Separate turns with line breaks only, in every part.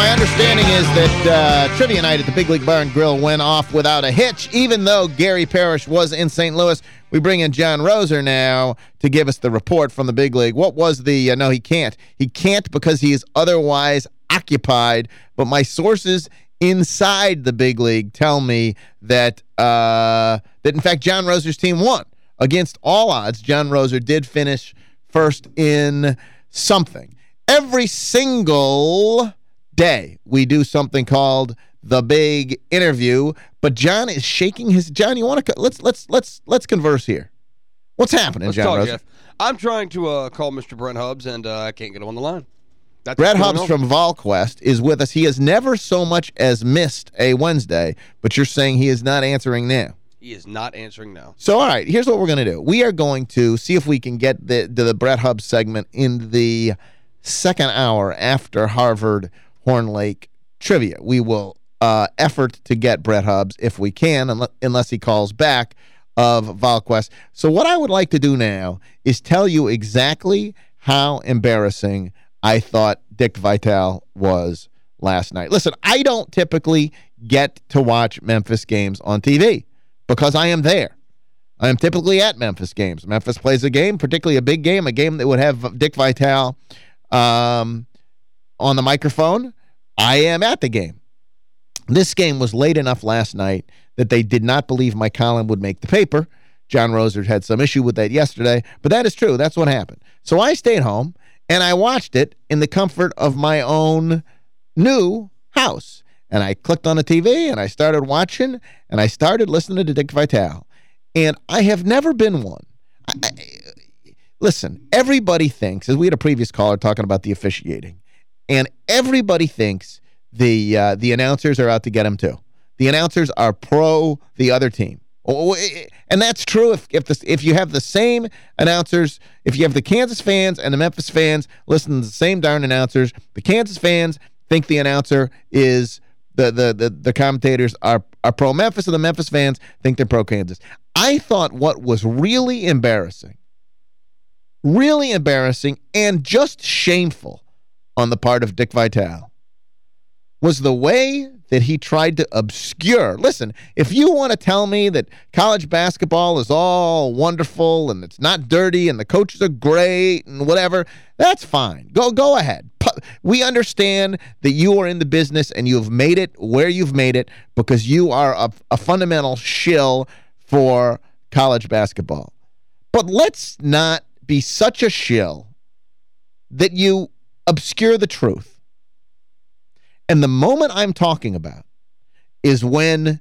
my understanding is that uh, trivia night at the Big League Bar and Grill went off without a hitch. Even though Gary Parrish was in St. Louis, we bring in John Roser now to give us the report from the Big League. What was the... Uh, no, he can't. He can't because he is otherwise occupied. But my sources inside the Big League tell me that, uh, that in fact, John Roser's team won. Against all odds, John Roser did finish first in something. Every single day, we do something called the big interview. But John is shaking his John, you want to let's let's let's let's converse here. What's happening,
let's
John
talk. I'm trying to uh, call Mr. Brent Hubbs, and uh, I can't get him on the line.
That's Brent Hubbs from VolQuest is with us. He has never so much as missed a Wednesday, but you're saying he is not answering now.
He is not answering now.
So, all right, here's what we're going to do. We are going to see if we can get the, the, the Brent Hubbs segment in the second hour after Harvard Horn Lake trivia. We will uh, effort to get Brent Hubbs if we can, unless he calls back of VolQuest. So what I would like to do now is tell you exactly how embarrassing I thought Dick Vitale was last night. Listen, I don't typically get to watch Memphis games on TV because I am there. I am typically at Memphis games. Memphis plays a game, particularly a big game, a game that would have Dick Vitale um, on the microphone. I am at the game. This game was late enough last night that they did not believe my column would make the paper. John Roser had some issue with that yesterday, but that is true. That's what happened. So I stayed home, and I watched it in the comfort of my own new house. And I clicked on the TV, and I started watching, and I started listening to Dick Vitale. And I have never been one. I, I, listen, everybody thinks, as we had a previous caller talking about the officiating, and everybody thinks the uh, the announcers are out to get him too. The announcers are pro the other team. Oh, oh, eh, eh, and that's true if if this if you have the same announcers, if you have the Kansas fans and the Memphis fans listen to the same darn announcers, the Kansas fans think the announcer is the the the, the commentators are are pro Memphis and the Memphis fans think they're pro Kansas. I thought what was really embarrassing really embarrassing and just shameful on the part of Dick Vitale was the way that he tried to obscure. Listen, if you want to tell me that college basketball is all wonderful and it's not dirty and the coaches are great and whatever, that's fine. Go go ahead. We understand that you are in the business and you've made it where you've made it because you are a, a fundamental shill for college basketball. But let's not be such a shill that you obscure the truth. And the moment I'm talking about is when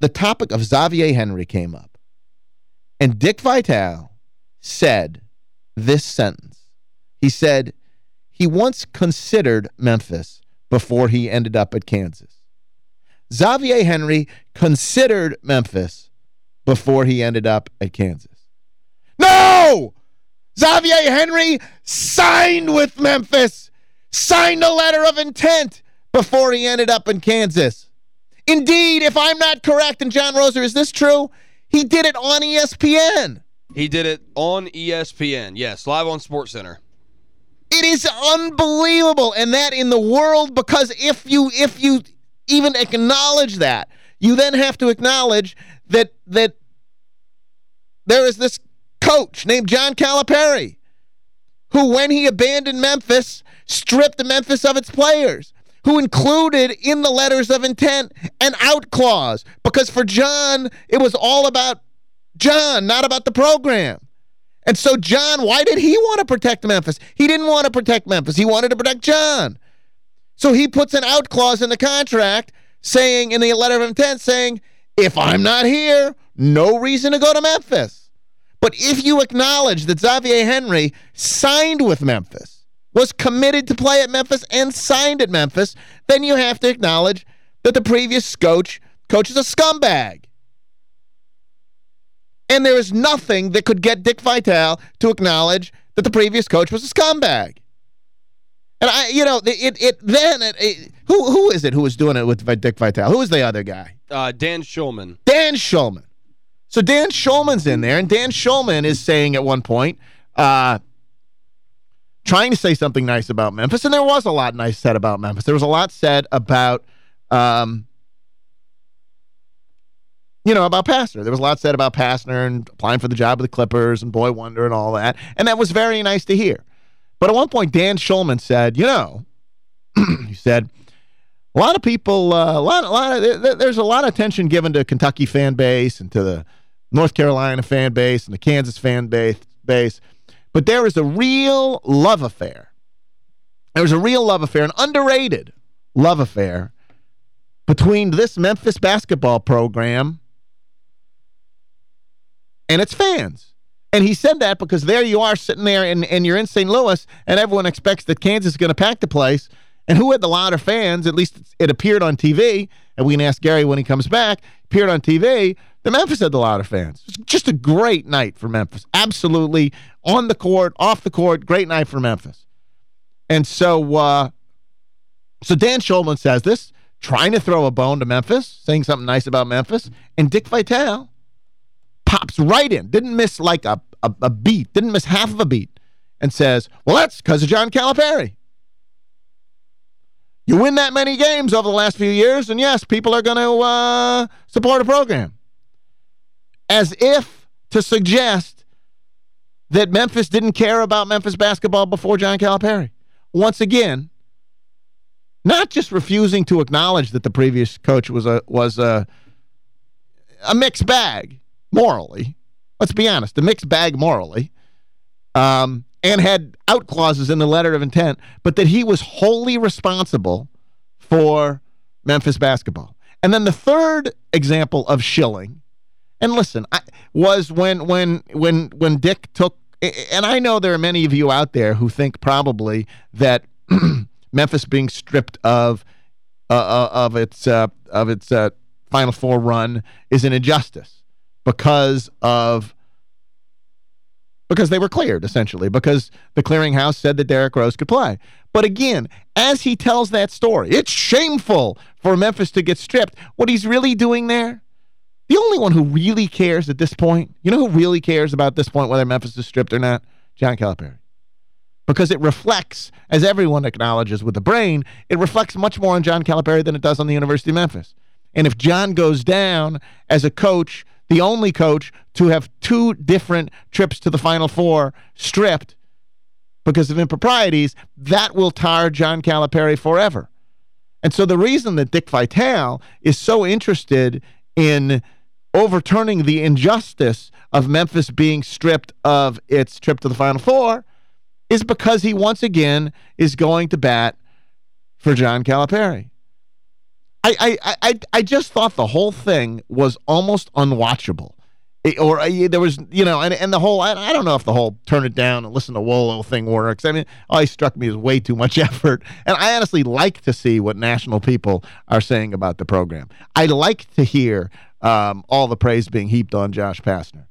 the topic of Xavier Henry came up. And Dick Vitale said this sentence. He said he once considered Memphis before he ended up at Kansas. Xavier Henry considered Memphis before he ended up at Kansas. No! Xavier Henry signed with Memphis, signed a letter of intent before he ended up in Kansas. Indeed, if I'm not correct, and John Roser, is this true? He did it on ESPN.
He did it on ESPN, yes, live on SportsCenter.
It is unbelievable, and that in the world, because if you if you even acknowledge that, you then have to acknowledge that that there is this coach named John Calipari, who, when he abandoned Memphis, stripped Memphis of its players, who included in the letters of intent an out clause, because for John, it was all about John, not about the program. And so John, why did he want to protect Memphis? He didn't want to protect Memphis. He wanted to protect John. So he puts an out clause in the contract saying, in the letter of intent, saying, if I'm not here, no reason to go to Memphis. But if you acknowledge that Xavier Henry signed with Memphis, was committed to play at Memphis and signed at Memphis, then you have to acknowledge that the previous coach, coach is a scumbag. And there is nothing that could get Dick Vitale to acknowledge that the previous coach was a scumbag. And I, you know, it it then it, it, who who is it who was doing it with Dick Vitale? Who was the other guy?
Uh, Dan Shulman.
Dan Shulman. So Dan Shulman's in there, and Dan Shulman is saying at one point, uh, trying to say something nice about Memphis, and there was a lot nice said about Memphis. There was a lot said about, um, you know, about Pastner. There was a lot said about Pastner and applying for the job of the Clippers and Boy Wonder and all that, and that was very nice to hear. But at one point, Dan Shulman said, you know, he said, a lot of people, uh, a lot, a lot of, there's a lot of attention given to Kentucky fan base and to the North Carolina fan base and the Kansas fan base, base but there is a real love affair. There's a real love affair, an underrated love affair between this Memphis basketball program and its fans. And he said that because there you are sitting there and, and you're in St. Louis and everyone expects that Kansas is going to pack the place. And who had the louder fans? At least it appeared on TV. And we can ask Gary when he comes back. Appeared on TV. The Memphis had a lot of fans. just a great night for Memphis. Absolutely. On the court, off the court, great night for Memphis. And so, uh, so Dan Shulman says this, trying to throw a bone to Memphis, saying something nice about Memphis. And Dick Vitale pops right in. Didn't miss like a, a, a beat. Didn't miss half of a beat. And says, well, that's because of John Calipari. You win that many games over the last few years, and yes, people are going to uh, support a program as if to suggest that Memphis didn't care about Memphis basketball before John Calipari. Once again, not just refusing to acknowledge that the previous coach was a was a a mixed bag morally. Let's be honest, a mixed bag morally. Um, and had out clauses in the letter of intent, but that he was wholly responsible for Memphis basketball. And then the third example of shilling and listen, I, was when when when when Dick took and I know there are many of you out there who think probably that Memphis being stripped of uh, uh, of its uh, of its uh, Final Four run is an injustice because of because they were cleared, essentially, because the clearinghouse said that Derrick Rose could play. But again, as he tells that story, it's shameful for Memphis to get stripped. What he's really doing there the only one who really cares at this point, you know who really cares about this point whether Memphis is stripped or not? John Calipari. Because it reflects, as everyone acknowledges with the brain, it reflects much more on John Calipari than it does on the University of Memphis. And if John goes down as a coach, the only coach to have two different trips to the Final Four stripped because of improprieties, that will tar John Calipari forever. And so the reason that Dick Vitale is so interested in overturning the injustice of Memphis being stripped of its trip to the Final Four is because he once again is going to bat for John Calipari. I, I, I, I just thought the whole thing was almost unwatchable. It, or uh, there was, you know, and, and the whole, I, I don't know if the whole turn it down and listen to Wolo thing works. I mean, always struck me as way too much effort. And I honestly like to see what national people are saying about the program. I like to hear um, all the praise being heaped on Josh Pastner.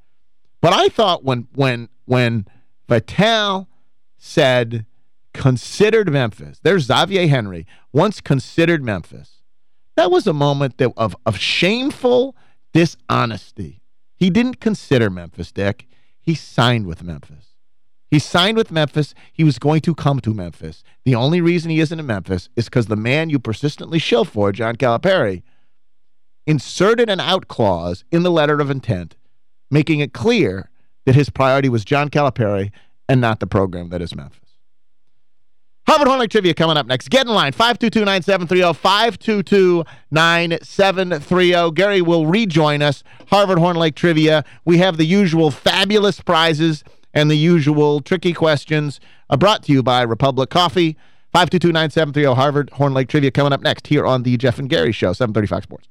But I thought when when when Vitale said considered Memphis, there's Xavier Henry, once considered Memphis, that was a moment that, of, of shameful dishonesty. He didn't consider Memphis, Dick. He signed with Memphis. He signed with Memphis. He was going to come to Memphis. The only reason he isn't in Memphis is because the man you persistently shill for, John Calipari, inserted an out clause in the letter of intent, making it clear that his priority was John Calipari and not the program that is Memphis. Harvard Horn Lake Trivia coming up next. Get in line, 522-9730, 522-9730. Gary will rejoin us, Harvard Horn Lake Trivia. We have the usual fabulous prizes and the usual tricky questions uh, brought to you by Republic Coffee. 522-9730, Harvard Horn Lake Trivia coming up next here on the Geoff and Gary Show, 730 Fox Sports.